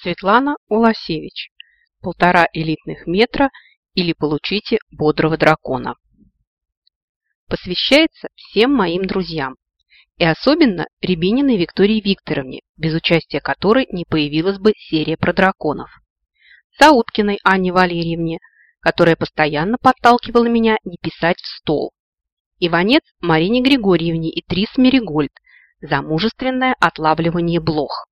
Светлана Уласевич. Полтора элитных метра или получите бодрого дракона. Посвящается всем моим друзьям. И особенно Рябининой Виктории Викторовне, без участия которой не появилась бы серия про драконов. Сауткиной Анне Валерьевне, которая постоянно подталкивала меня не писать в стол. Иванец Марине Григорьевне и Трис Меригольд за мужественное отлавливание блох.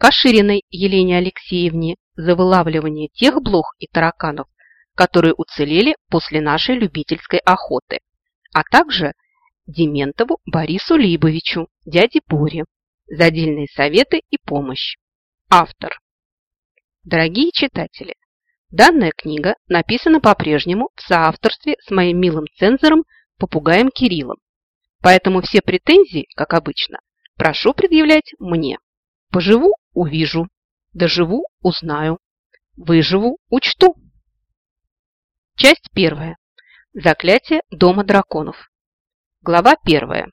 Кашириной Елене Алексеевне за вылавливание тех блох и тараканов, которые уцелели после нашей любительской охоты, а также Дементову Борису Либовичу, дяде Боре, за отдельные советы и помощь. Автор. Дорогие читатели, данная книга написана по-прежнему в соавторстве с моим милым цензором попугаем Кириллом, поэтому все претензии, как обычно, прошу предъявлять мне. Поживу – увижу, доживу – узнаю, выживу – учту. Часть первая. Заклятие Дома драконов. Глава первая.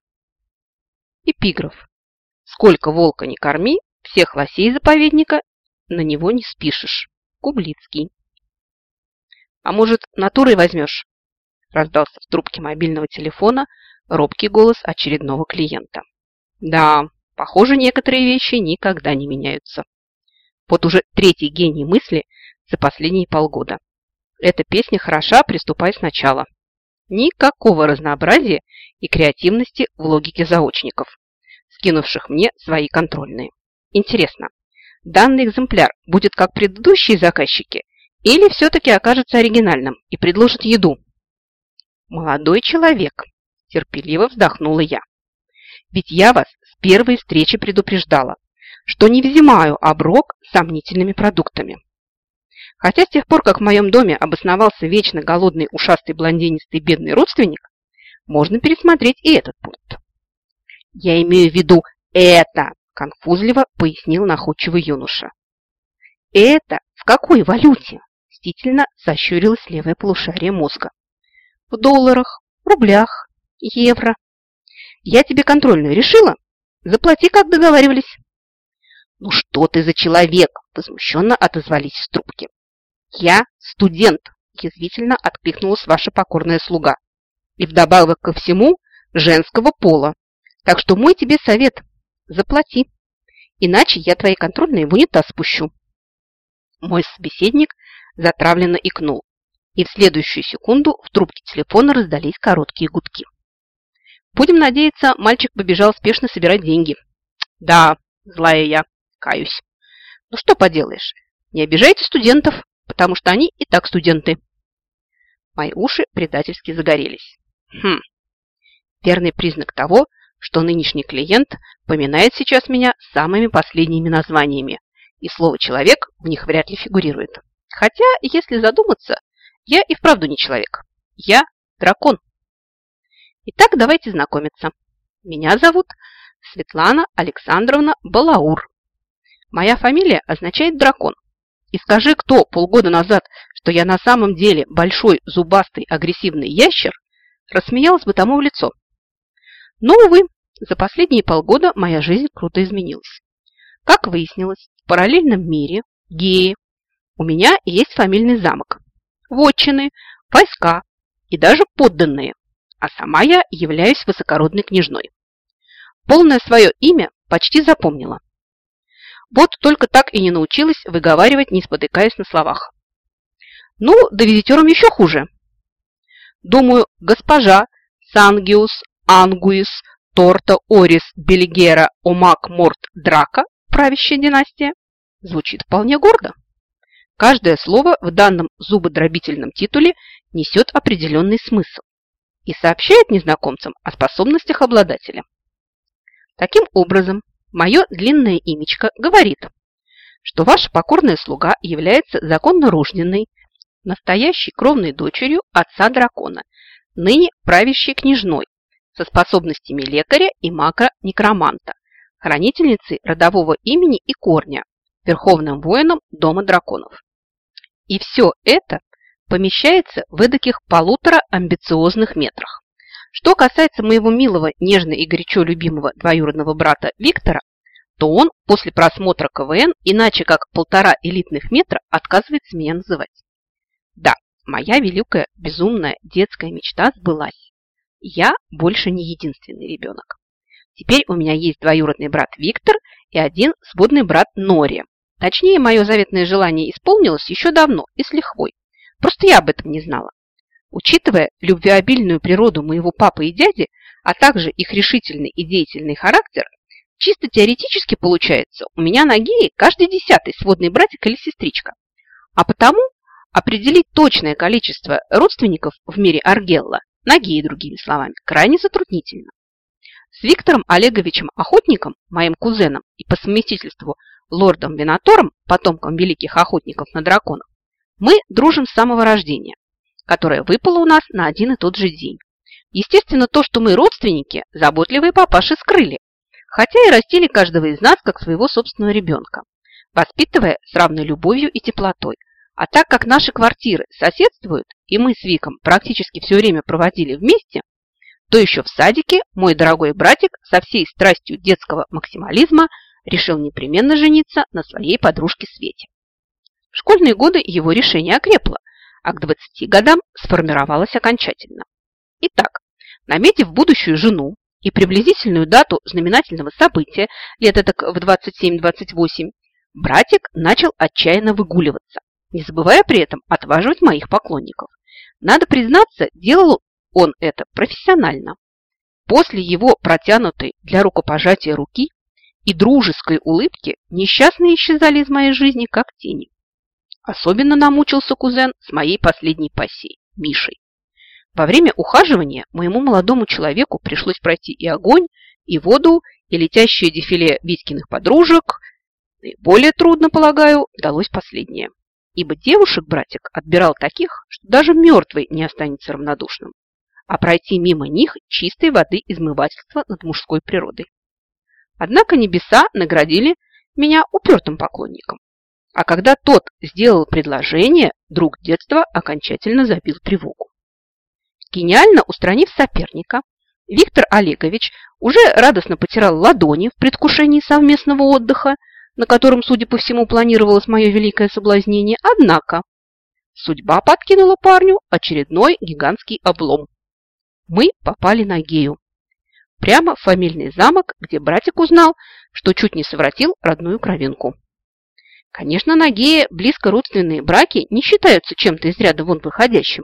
Эпиграф. Сколько волка не корми, всех лосей заповедника на него не спишешь. Кублицкий. А может, натурой возьмешь? Раздался в трубке мобильного телефона робкий голос очередного клиента. Да, похоже, некоторые вещи никогда не меняются. Вот уже третий гений мысли за последние полгода. Эта песня хороша, приступай сначала. Никакого разнообразия и креативности в логике заочников, скинувших мне свои контрольные. Интересно, данный экземпляр будет как предыдущие заказчики или все-таки окажется оригинальным и предложит еду? Молодой человек, терпеливо вздохнула я. Ведь я вас с первой встречи предупреждала, что не взимаю оброк сомнительными продуктами. Хотя с тех пор, как в моем доме обосновался вечно голодный ушастый блондинистый бедный родственник, можно пересмотреть и этот пункт. Я имею в виду это, конфузливо пояснил находчивый юноша. Это в какой валюте? Мстительно сощурилось левое полушарие мозга. В долларах, рублях, евро. Я тебе контрольную решила? Заплати, как договаривались. Ну что ты за человек? Возмущенно отозвались в трубке. «Я студент», – язвительно откликнулась ваша покорная слуга. «И вдобавок ко всему женского пола. Так что мой тебе совет – заплати, иначе я твои контрольные в унитаз спущу». Мой собеседник затравленно икнул, и в следующую секунду в трубке телефона раздались короткие гудки. Будем надеяться, мальчик побежал спешно собирать деньги. Да, злая я, каюсь. Ну что поделаешь, не обижайте студентов, потому что они и так студенты. Мои уши предательски загорелись. Хм, верный признак того, что нынешний клиент поминает сейчас меня самыми последними названиями, и слово «человек» в них вряд ли фигурирует. Хотя, если задуматься, я и вправду не человек. Я дракон. Итак, давайте знакомиться. Меня зовут Светлана Александровна Балаур. Моя фамилия означает дракон. И скажи кто полгода назад, что я на самом деле большой, зубастый, агрессивный ящер, рассмеялась бы тому в лицо. Но, увы, за последние полгода моя жизнь круто изменилась. Как выяснилось, в параллельном мире геи у меня есть фамильный замок, вотчины, войска и даже подданные, а сама я являюсь высокородной княжной. Полное свое имя почти запомнила. Вот только так и не научилась выговаривать, не спотыкаясь на словах. Ну, да визитерам еще хуже. Думаю, госпожа Сангиус Ангуис Торта Орис Бельгера Омак Морт Драка, правящая династия, звучит вполне гордо. Каждое слово в данном зубодробительном титуле несет определенный смысл и сообщает незнакомцам о способностях обладателя. Таким образом, Мое длинное имечко говорит, что ваша покорная слуга является законно рожденной, настоящей кровной дочерью отца дракона, ныне правящей княжной, со способностями лекаря и макро-некроманта, хранительницей родового имени и корня, верховным воином Дома драконов. И все это помещается в эдаких полутора амбициозных метрах. Что касается моего милого, нежно и горячо любимого двоюродного брата Виктора, то он после просмотра КВН иначе как полтора элитных метра отказывается меня называть. Да, моя великая, безумная детская мечта сбылась. Я больше не единственный ребенок. Теперь у меня есть двоюродный брат Виктор и один сводный брат Нори. Точнее, мое заветное желание исполнилось еще давно и с лихвой. Просто я об этом не знала. Учитывая любвеобильную природу моего папы и дяди, а также их решительный и деятельный характер, чисто теоретически получается, у меня на геи каждый десятый сводный братик или сестричка. А потому определить точное количество родственников в мире Аргелла, на геи другими словами, крайне затруднительно. С Виктором Олеговичем Охотником, моим кузеном и по совместительству лордом Винатором, потомком великих охотников на драконов, мы дружим с самого рождения которая выпала у нас на один и тот же день. Естественно, то, что мы родственники, заботливые папаши скрыли, хотя и растили каждого из нас как своего собственного ребенка, воспитывая с равной любовью и теплотой. А так как наши квартиры соседствуют, и мы с Виком практически все время проводили вместе, то еще в садике мой дорогой братик со всей страстью детского максимализма решил непременно жениться на своей подружке Свете. В школьные годы его решение окрепло, а к 20 годам сформировалась окончательно. Итак, наметив будущую жену и приблизительную дату знаменательного события, лет так в 27-28, братик начал отчаянно выгуливаться, не забывая при этом отваживать моих поклонников. Надо признаться, делал он это профессионально. После его протянутой для рукопожатия руки и дружеской улыбки несчастные исчезали из моей жизни, как тени. Особенно намучился кузен с моей последней пассией, Мишей. Во время ухаживания моему молодому человеку пришлось пройти и огонь, и воду, и летящее дефиле Витькиных подружек. Более трудно, полагаю, далось последнее. Ибо девушек-братик отбирал таких, что даже мертвый не останется равнодушным. А пройти мимо них чистой воды измывательства над мужской природой. Однако небеса наградили меня упертым поклонником. А когда тот сделал предложение, друг детства окончательно забил тревогу. Гениально устранив соперника, Виктор Олегович уже радостно потирал ладони в предвкушении совместного отдыха, на котором, судя по всему, планировалось мое великое соблазнение. Однако судьба подкинула парню очередной гигантский облом. Мы попали на Гею. Прямо в фамильный замок, где братик узнал, что чуть не совратил родную кровинку. Конечно, на гея близко родственные браки не считаются чем-то из ряда вон выходящим.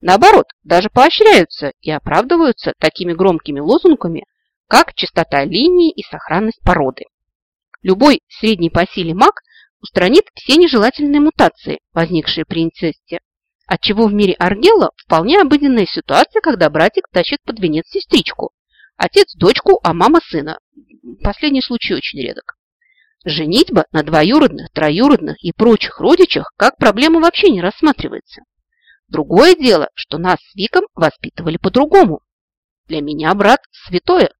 Наоборот, даже поощряются и оправдываются такими громкими лозунгами, как чистота линии и сохранность породы. Любой средний по силе маг устранит все нежелательные мутации, возникшие при инцесте, отчего в мире Аргела вполне обыденная ситуация, когда братик тащит под венец сестричку, отец дочку, а мама сына. Последний случай очень редок. Женитьба на двоюродных, троюродных и прочих родичах как проблема вообще не рассматривается. Другое дело, что нас с Виком воспитывали по-другому. Для меня брат святое.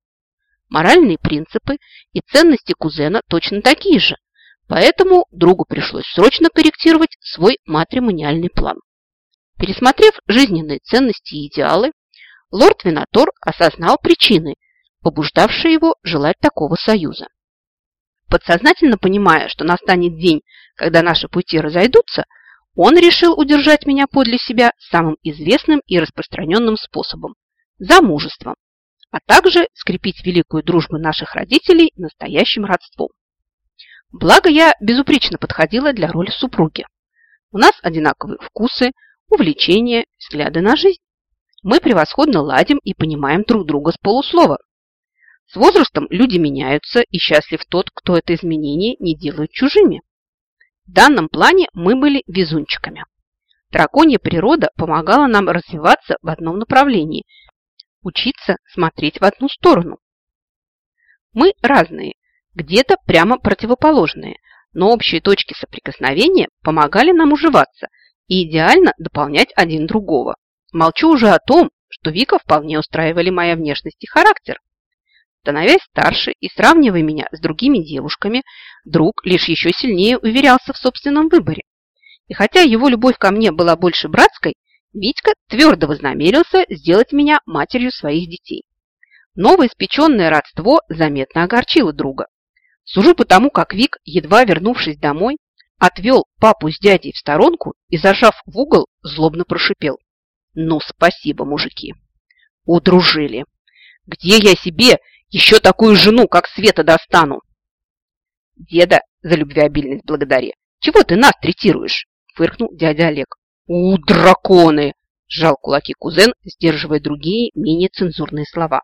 Моральные принципы и ценности кузена точно такие же, поэтому другу пришлось срочно корректировать свой матримониальный план. Пересмотрев жизненные ценности и идеалы, лорд Винатор осознал причины, побуждавшие его желать такого союза. Подсознательно понимая, что настанет день, когда наши пути разойдутся, он решил удержать меня подле себя самым известным и распространенным способом – замужеством, а также скрепить великую дружбу наших родителей настоящим родством. Благо я безупречно подходила для роли супруги. У нас одинаковые вкусы, увлечения, взгляды на жизнь. Мы превосходно ладим и понимаем друг друга с полуслова. С возрастом люди меняются, и счастлив тот, кто это изменение не делает чужими. В данном плане мы были везунчиками. Драконья природа помогала нам развиваться в одном направлении, учиться смотреть в одну сторону. Мы разные, где-то прямо противоположные, но общие точки соприкосновения помогали нам уживаться и идеально дополнять один другого. Молчу уже о том, что Вика вполне устраивали моя внешность и характер. Становясь старше и сравнивая меня с другими девушками, друг лишь еще сильнее уверялся в собственном выборе. И хотя его любовь ко мне была больше братской, Витька твердо вознамерился сделать меня матерью своих детей. Новоиспеченное родство заметно огорчило друга. Сужу по тому, как Вик, едва вернувшись домой, отвел папу с дядей в сторонку и, зажав в угол, злобно прошипел. Ну, спасибо, мужики. Удружили. Где я себе еще такую жену, как Света, достану? Деда за любвеобильность благодари. Чего ты нас третируешь? Фыркнул дядя Олег. У, драконы! Сжал кулаки кузен, сдерживая другие, менее цензурные слова.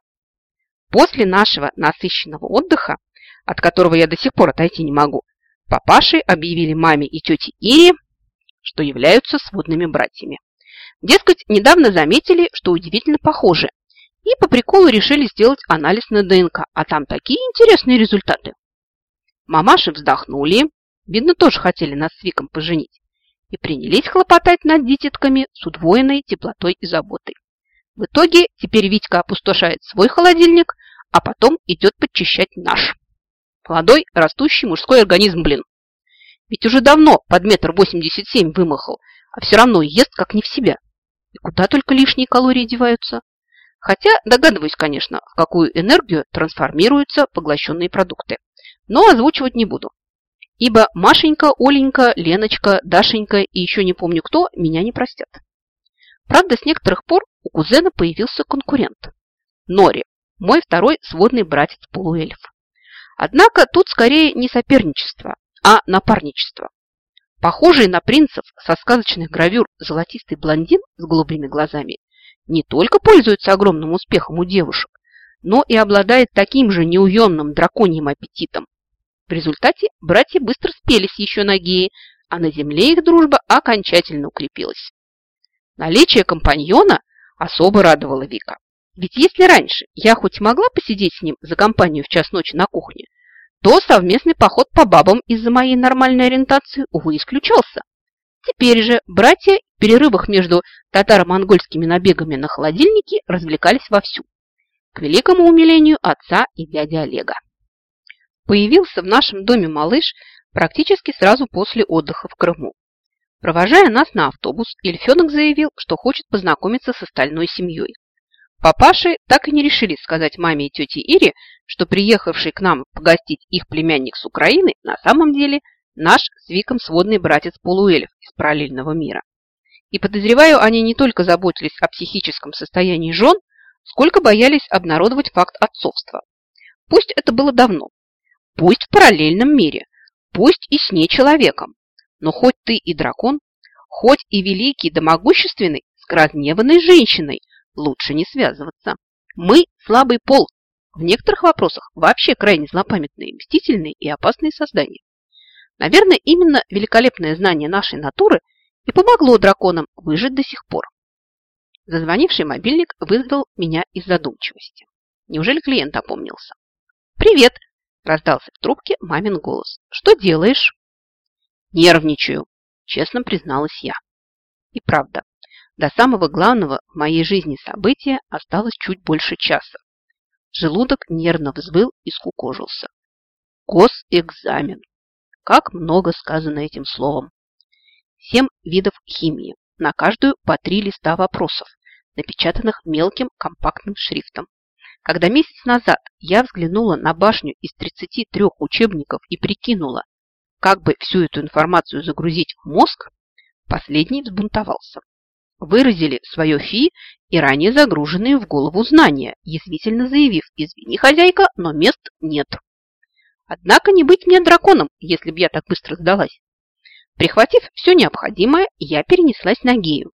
После нашего насыщенного отдыха, от которого я до сих пор отойти не могу, папаши объявили маме и тете Ире, что являются сводными братьями. Дескать, недавно заметили, что удивительно похожи, и по приколу решили сделать анализ на ДНК, а там такие интересные результаты. Мамаши вздохнули, видно, тоже хотели нас с Виком поженить, и принялись хлопотать над дитятками с удвоенной теплотой и заботой. В итоге теперь Витька опустошает свой холодильник, а потом идет подчищать наш. Молодой, растущий мужской организм, блин. Ведь уже давно под метр восемьдесят семь вымахал, а все равно ест как не в себя. И куда только лишние калории деваются. Хотя догадываюсь, конечно, в какую энергию трансформируются поглощенные продукты. Но озвучивать не буду. Ибо Машенька, Оленька, Леночка, Дашенька и еще не помню кто меня не простят. Правда, с некоторых пор у кузена появился конкурент. Нори, мой второй сводный братец-полуэльф. Однако тут скорее не соперничество, а напарничество. Похожий на принцев со сказочных гравюр золотистый блондин с голубыми глазами не только пользуется огромным успехом у девушек, но и обладает таким же неуемным драконьим аппетитом. В результате братья быстро спелись еще на геи, а на земле их дружба окончательно укрепилась. Наличие компаньона особо радовало Вика. Ведь если раньше я хоть могла посидеть с ним за компанию в час ночи на кухне, то совместный поход по бабам из-за моей нормальной ориентации, увы, исключался. Теперь же братья перерывах между татаро-монгольскими набегами на холодильники развлекались вовсю, к великому умилению отца и дяди Олега. Появился в нашем доме малыш практически сразу после отдыха в Крыму. Провожая нас на автобус, Эльфенок заявил, что хочет познакомиться с остальной семьей. Папаши так и не решили сказать маме и тете Ире, что приехавший к нам погостить их племянник с Украины на самом деле наш с Виком сводный братец-полуэльф из параллельного мира. И подозреваю, они не только заботились о психическом состоянии жен, сколько боялись обнародовать факт отцовства. Пусть это было давно, пусть в параллельном мире, пусть и с нечеловеком, но хоть ты и дракон, хоть и великий да могущественный, с разгневанной женщиной – лучше не связываться. Мы – слабый пол. В некоторых вопросах вообще крайне злопамятные, мстительные и опасные создания. Наверное, именно великолепное знание нашей натуры и помогло драконам выжить до сих пор. Зазвонивший мобильник вызвал меня из задумчивости. Неужели клиент опомнился? «Привет!» – раздался в трубке мамин голос. «Что делаешь?» «Нервничаю», – честно призналась я. И правда, до самого главного в моей жизни события осталось чуть больше часа. Желудок нервно взвыл и скукожился. Госэкзамен. Как много сказано этим словом. Семь видов химии. На каждую по три листа вопросов, напечатанных мелким компактным шрифтом. Когда месяц назад я взглянула на башню из 33 учебников и прикинула, как бы всю эту информацию загрузить в мозг, последний взбунтовался выразили свое фи и ранее загруженные в голову знания, язвительно заявив «Извини, хозяйка, но мест нет». Однако не быть мне драконом, если б я так быстро сдалась. Прихватив все необходимое, я перенеслась на Гею,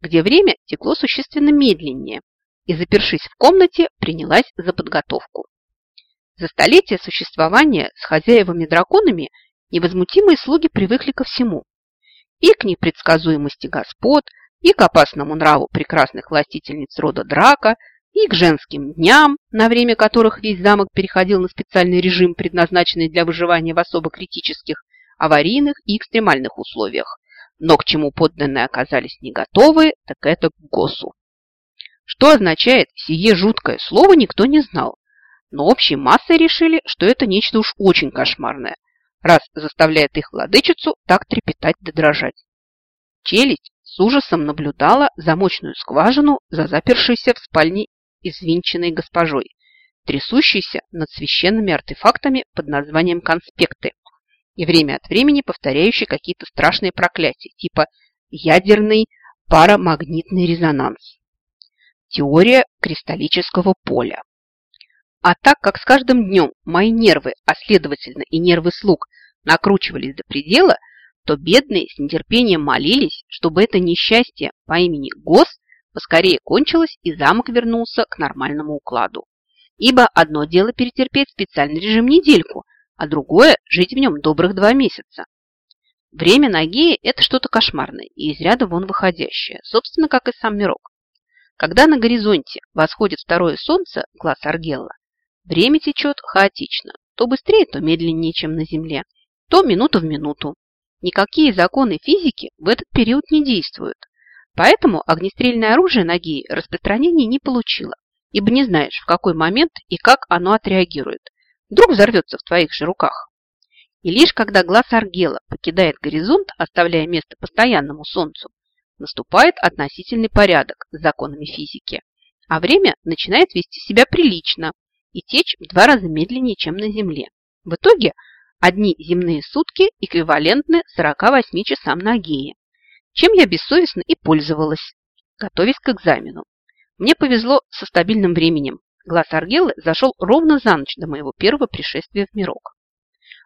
где время текло существенно медленнее, и, запершись в комнате, принялась за подготовку. За столетия существования с хозяевами-драконами невозмутимые слуги привыкли ко всему. И к непредсказуемости господ, и к опасному нраву прекрасных властительниц рода Драка, и к женским дням, на время которых весь замок переходил на специальный режим, предназначенный для выживания в особо критических, аварийных и экстремальных условиях. Но к чему подданные оказались не готовы, так это к ГОСу. Что означает сие жуткое слово, никто не знал. Но общей массой решили, что это нечто уж очень кошмарное, раз заставляет их владычицу так трепетать да дрожать. Челюсть с ужасом наблюдала замочную скважину за запершейся в спальне извинченной госпожой, трясущийся над священными артефактами под названием конспекты и время от времени повторяющий какие-то страшные проклятия, типа ядерный парамагнитный резонанс, теория кристаллического поля. А так как с каждым днем мои нервы, а следовательно и нервы слуг, накручивались до предела, то бедные с нетерпением молились, чтобы это несчастье по имени Гос поскорее кончилось и замок вернулся к нормальному укладу. Ибо одно дело перетерпеть специальный режим недельку, а другое – жить в нем добрых два месяца. Время Нагеи – это что-то кошмарное и из ряда вон выходящее, собственно, как и сам мирок. Когда на горизонте восходит второе солнце, глаз Аргелла, время течет хаотично, то быстрее, то медленнее, чем на Земле, то минута в минуту. Никакие законы физики в этот период не действуют. Поэтому огнестрельное оружие ноги распространения не получило, ибо не знаешь, в какой момент и как оно отреагирует. Вдруг взорвется в твоих же руках. И лишь когда глаз Аргела покидает горизонт, оставляя место постоянному Солнцу, наступает относительный порядок с законами физики, а время начинает вести себя прилично и течь в два раза медленнее, чем на Земле. В итоге одни земные сутки эквивалентны 48 часам на Гее, чем я бессовестно и пользовалась, готовясь к экзамену. Мне повезло со стабильным временем. Глаз Аргелы зашел ровно за ночь до моего первого пришествия в мирок.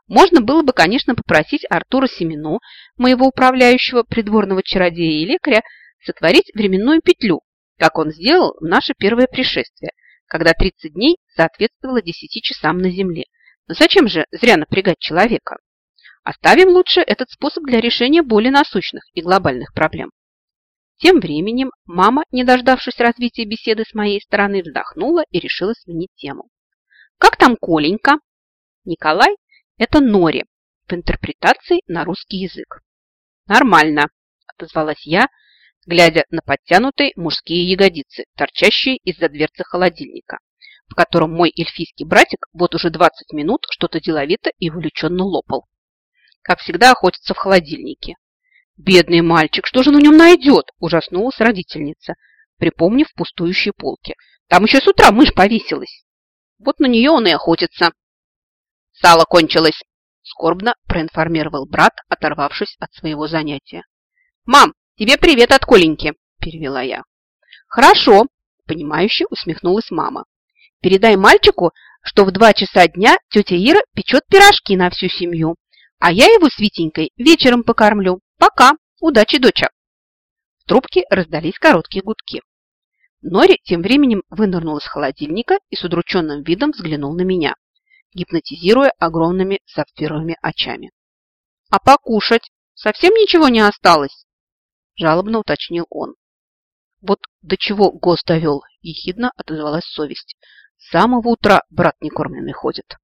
Можно было бы, конечно, попросить Артура Семену, моего управляющего придворного чародея и лекаря, сотворить временную петлю, как он сделал в наше первое пришествие, когда 30 дней соответствовало 10 часам на Земле. Но зачем же зря напрягать человека? Оставим лучше этот способ для решения более насущных и глобальных проблем. Тем временем мама, не дождавшись развития беседы с моей стороны, вздохнула и решила сменить тему. «Как там Коленька?» Николай это нори в интерпретации на русский язык. Нормально, отозвалась я, глядя на подтянутые мужские ягодицы, торчащие из-за дверцы холодильника, в котором мой эльфийский братик вот уже 20 минут что-то деловито и увлеченно лопал. Как всегда охотится в холодильнике. «Бедный мальчик, что же он в нем найдет?» – ужаснулась родительница, припомнив пустующие полки. «Там еще с утра мышь повесилась». Вот на нее он и охотится. «Сало кончилось!» – скорбно проинформировал брат, оторвавшись от своего занятия. «Мам, тебе привет от Коленьки!» – перевела я. «Хорошо!» – понимающе усмехнулась мама. «Передай мальчику, что в два часа дня тетя Ира печет пирожки на всю семью, а я его с Витенькой вечером покормлю. Пока! Удачи, доча!» В трубке раздались короткие гудки. Нори тем временем вынырнул из холодильника и с удрученным видом взглянул на меня гипнотизируя огромными сапфировыми очами. «А покушать? Совсем ничего не осталось?» Жалобно уточнил он. «Вот до чего ГОС довел?» – ехидно отозвалась совесть. «С самого утра брат некормленный ходит».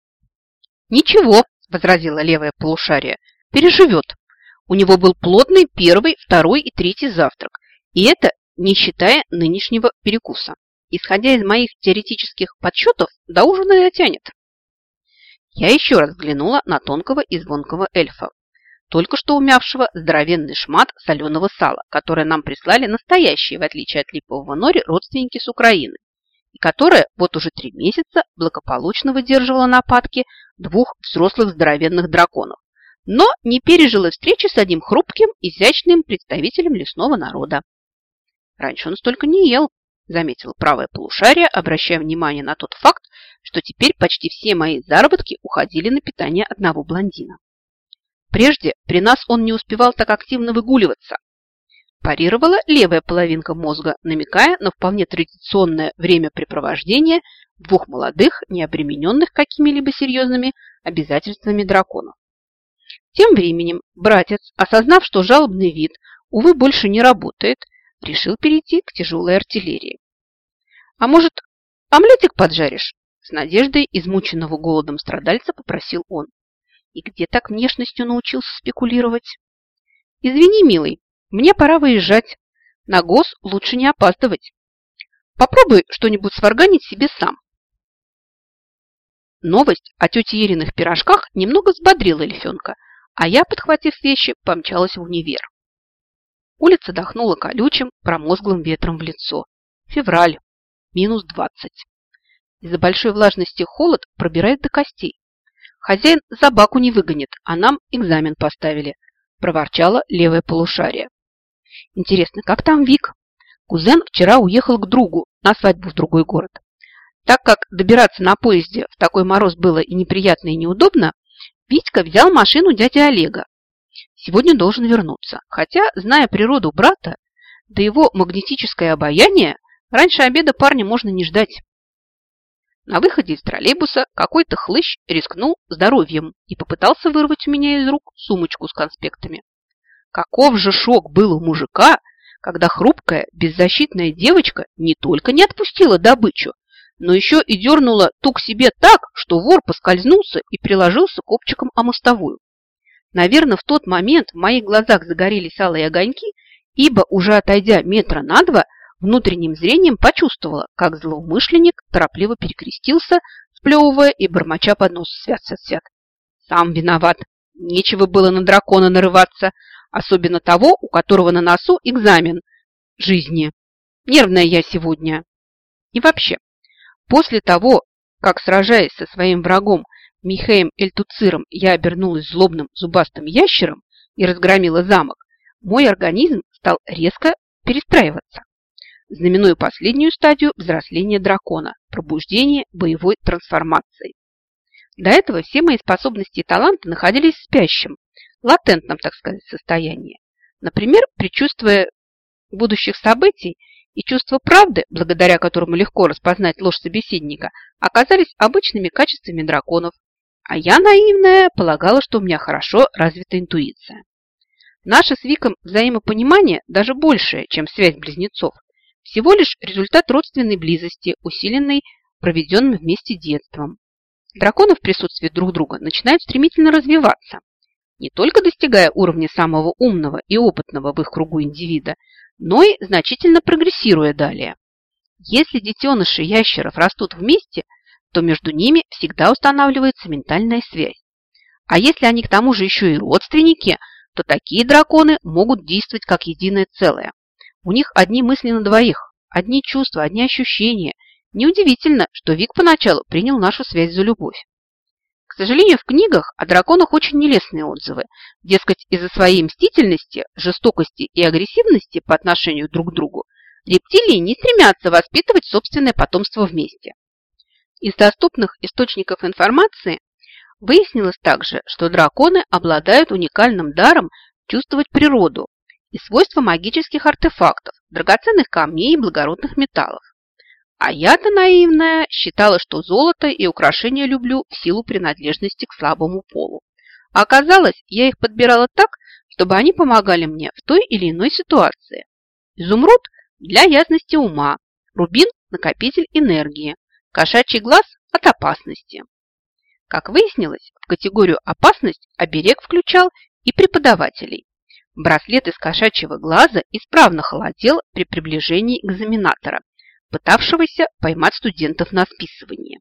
«Ничего», – возразила левое полушарие, – «переживет. У него был плотный первый, второй и третий завтрак, и это не считая нынешнего перекуса. Исходя из моих теоретических подсчетов, до ужина и дотянет». Я еще раз взглянула на тонкого и звонкого эльфа, только что умявшего здоровенный шмат соленого сала, которое нам прислали настоящие, в отличие от липового нори, родственники с Украины, и которое вот уже три месяца благополучно выдерживало нападки двух взрослых здоровенных драконов, но не пережила встречи с одним хрупким, изящным представителем лесного народа. Раньше он столько не ел, заметила правое полушарие, обращая внимание на тот факт, что теперь почти все мои заработки уходили на питание одного блондина. Прежде при нас он не успевал так активно выгуливаться. Парировала левая половинка мозга, намекая на вполне традиционное времяпрепровождение двух молодых, не обремененных какими-либо серьезными обязательствами драконов. Тем временем братец, осознав, что жалобный вид, увы, больше не работает, решил перейти к тяжелой артиллерии. «А может, омлетик поджаришь?» С надеждой измученного голодом страдальца попросил он. И где так внешностью научился спекулировать? Извини, милый, мне пора выезжать. На ГОС лучше не опаздывать. Попробуй что-нибудь сварганить себе сам. Новость о тете Ириных пирожках немного взбодрила эльфенка, а я, подхватив вещи, помчалась в универ. Улица дохнула колючим, промозглым ветром в лицо. Февраль. Минус двадцать. Из-за большой влажности холод пробирает до костей. Хозяин собаку не выгонит, а нам экзамен поставили, проворчала левое полушарие. Интересно, как там Вик? Кузен вчера уехал к другу на свадьбу в другой город. Так как добираться на поезде в такой мороз было и неприятно, и неудобно, Витька взял машину дяди Олега. Сегодня должен вернуться, хотя, зная природу брата, да его магнетическое обаяние, раньше обеда парня можно не ждать. На выходе из троллейбуса какой-то хлыщ рискнул здоровьем и попытался вырвать у меня из рук сумочку с конспектами. Каков же шок был у мужика, когда хрупкая, беззащитная девочка не только не отпустила добычу, но еще и дернула ту к себе так, что вор поскользнулся и приложился копчиком о мостовую. Наверное, в тот момент в моих глазах загорелись алые огоньки, ибо, уже отойдя метра на два, внутренним зрением почувствовала, как злоумышленник торопливо перекрестился, сплевывая и бормоча под нос свят-свят-свят. Сам виноват. Нечего было на дракона нарываться, особенно того, у которого на носу экзамен жизни. Нервная я сегодня. И вообще, После того, как, сражаясь со своим врагом Михаем Эльтуциром, я обернулась злобным зубастым ящером и разгромила замок, мой организм стал резко перестраиваться, знаменуя последнюю стадию взросления дракона – пробуждение боевой трансформации. До этого все мои способности и таланты находились в спящем, латентном, так сказать, состоянии. Например, предчувствуя будущих событий и чувство правды, благодаря которому легко распознать ложь собеседника, оказались обычными качествами драконов, а я, наивная, полагала, что у меня хорошо развита интуиция. Наше с Виком взаимопонимание даже большее, чем связь близнецов, всего лишь результат родственной близости, усиленной проведенным вместе детством. Драконы в присутствии друг друга начинают стремительно развиваться, не только достигая уровня самого умного и опытного в их кругу индивида, но и значительно прогрессируя далее. Если детеныши ящеров растут вместе, то между ними всегда устанавливается ментальная связь. А если они к тому же еще и родственники, то такие драконы могут действовать как единое целое. У них одни мысли на двоих, одни чувства, одни ощущения. Неудивительно, что Вик поначалу принял нашу связь за любовь. Сожалению, в книгах о драконах очень нелестные отзывы. Дескать, из-за своей мстительности, жестокости и агрессивности по отношению друг к другу рептилии не стремятся воспитывать собственное потомство вместе. Из доступных источников информации выяснилось также, что драконы обладают уникальным даром чувствовать природу и свойства магических артефактов, драгоценных камней и благородных металлов. А я-то наивная считала, что золото и украшения люблю в силу принадлежности к слабому полу. А оказалось, я их подбирала так, чтобы они помогали мне в той или иной ситуации. Изумруд для ясности ума, рубин – накопитель энергии, кошачий глаз – от опасности. Как выяснилось, в категорию «опасность» оберег включал и преподавателей. Браслет из кошачьего глаза исправно холодел при приближении экзаменатора, пытавшегося поймать студентов на списывание.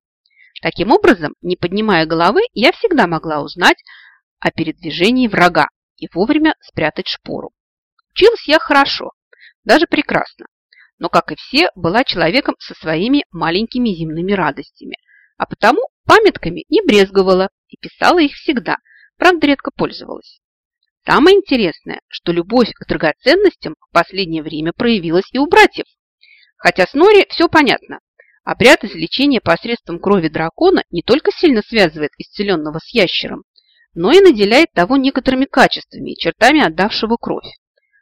Таким образом, не поднимая головы, я всегда могла узнать о передвижении врага и вовремя спрятать шпору. Училась я хорошо, даже прекрасно, но, как и все, была человеком со своими маленькими земными радостями, а потому памятками не брезговала и писала их всегда, правда, редко пользовалась. Самое интересное, что любовь к драгоценностям в последнее время проявилась и у братьев. Хотя с Нори все понятно. Обряд излечения посредством крови дракона не только сильно связывает исцеленного с ящером, но и наделяет того некоторыми качествами и чертами отдавшего кровь.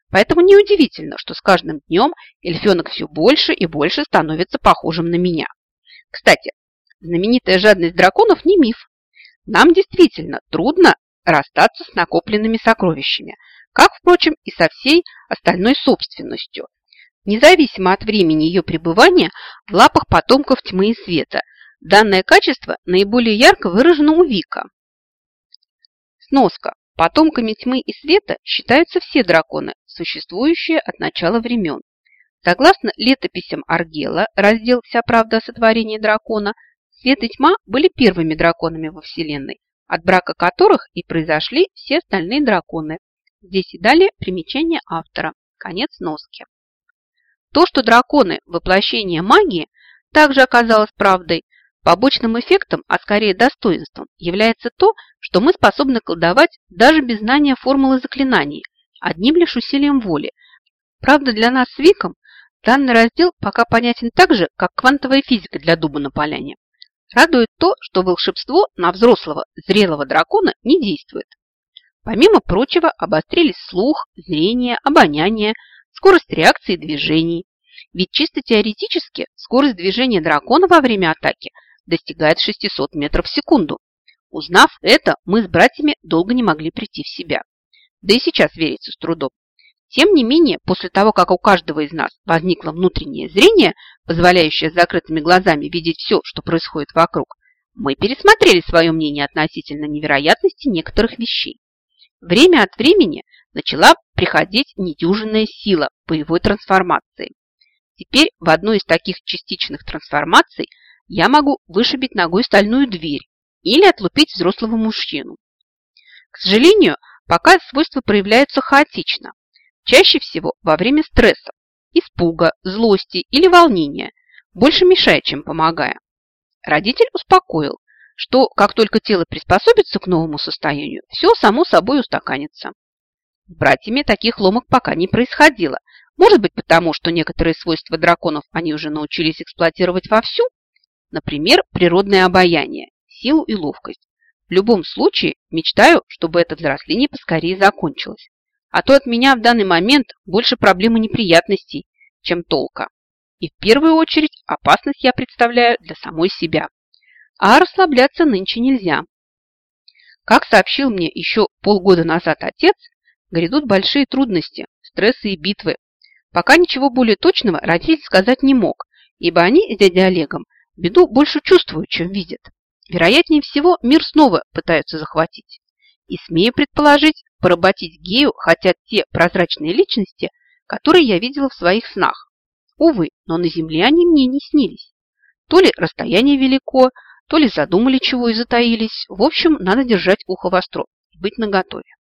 Поэтому неудивительно, что с каждым днем эльфенок все больше и больше становится похожим на меня. Кстати, знаменитая жадность драконов не миф. Нам действительно трудно расстаться с накопленными сокровищами, как, впрочем, и со всей остальной собственностью, независимо от времени ее пребывания в лапах потомков тьмы и света. Данное качество наиболее ярко выражено у Вика. Сноска. Потомками тьмы и света считаются все драконы, существующие от начала времен. Согласно летописям Аргела, раздел «Вся правда о сотворении дракона», свет и тьма были первыми драконами во Вселенной, от брака которых и произошли все остальные драконы. Здесь и далее примечание автора. Конец носки. То, что драконы – воплощение магии, также оказалось правдой, Побочным эффектом, а скорее достоинством, является то, что мы способны колдовать даже без знания формулы заклинаний, одним лишь усилием воли. Правда, для нас с Виком данный раздел пока понятен так же, как квантовая физика для дуба на поляне. Радует то, что волшебство на взрослого, зрелого дракона не действует. Помимо прочего, обострились слух, зрение, обоняние, скорость реакции движений. Ведь чисто теоретически скорость движения дракона во время атаки достигает 600 метров в секунду. Узнав это, мы с братьями долго не могли прийти в себя. Да и сейчас верится с трудом. Тем не менее, после того, как у каждого из нас возникло внутреннее зрение, позволяющее закрытыми глазами видеть все, что происходит вокруг, мы пересмотрели свое мнение относительно невероятности некоторых вещей. Время от времени начала приходить недюжинная сила боевой трансформации. Теперь в одной из таких частичных трансформаций я могу вышибить ногой стальную дверь или отлупить взрослого мужчину. К сожалению, пока свойства проявляются хаотично, чаще всего во время стресса, испуга, злости или волнения, больше мешая, чем помогая. Родитель успокоил, что как только тело приспособится к новому состоянию, все само собой устаканится. Братьями таких ломок пока не происходило. Может быть потому, что некоторые свойства драконов они уже научились эксплуатировать вовсю, Например, природное обаяние, силу и ловкость. В любом случае, мечтаю, чтобы это взросление поскорее закончилось. А то от меня в данный момент больше проблем и неприятностей, чем толка. И в первую очередь опасность я представляю для самой себя. А расслабляться нынче нельзя. Как сообщил мне еще полгода назад отец, грядут большие трудности, стрессы и битвы. Пока ничего более точного родитель сказать не мог, ибо они с дядей Олегом Беду больше чувствуют, чем видят. Вероятнее всего, мир снова пытаются захватить. И, смею предположить, поработить гею хотят те прозрачные личности, которые я видела в своих снах. Увы, но на земле они мне не снились. То ли расстояние велико, то ли задумали чего и затаились. В общем, надо держать ухо востро и быть наготове.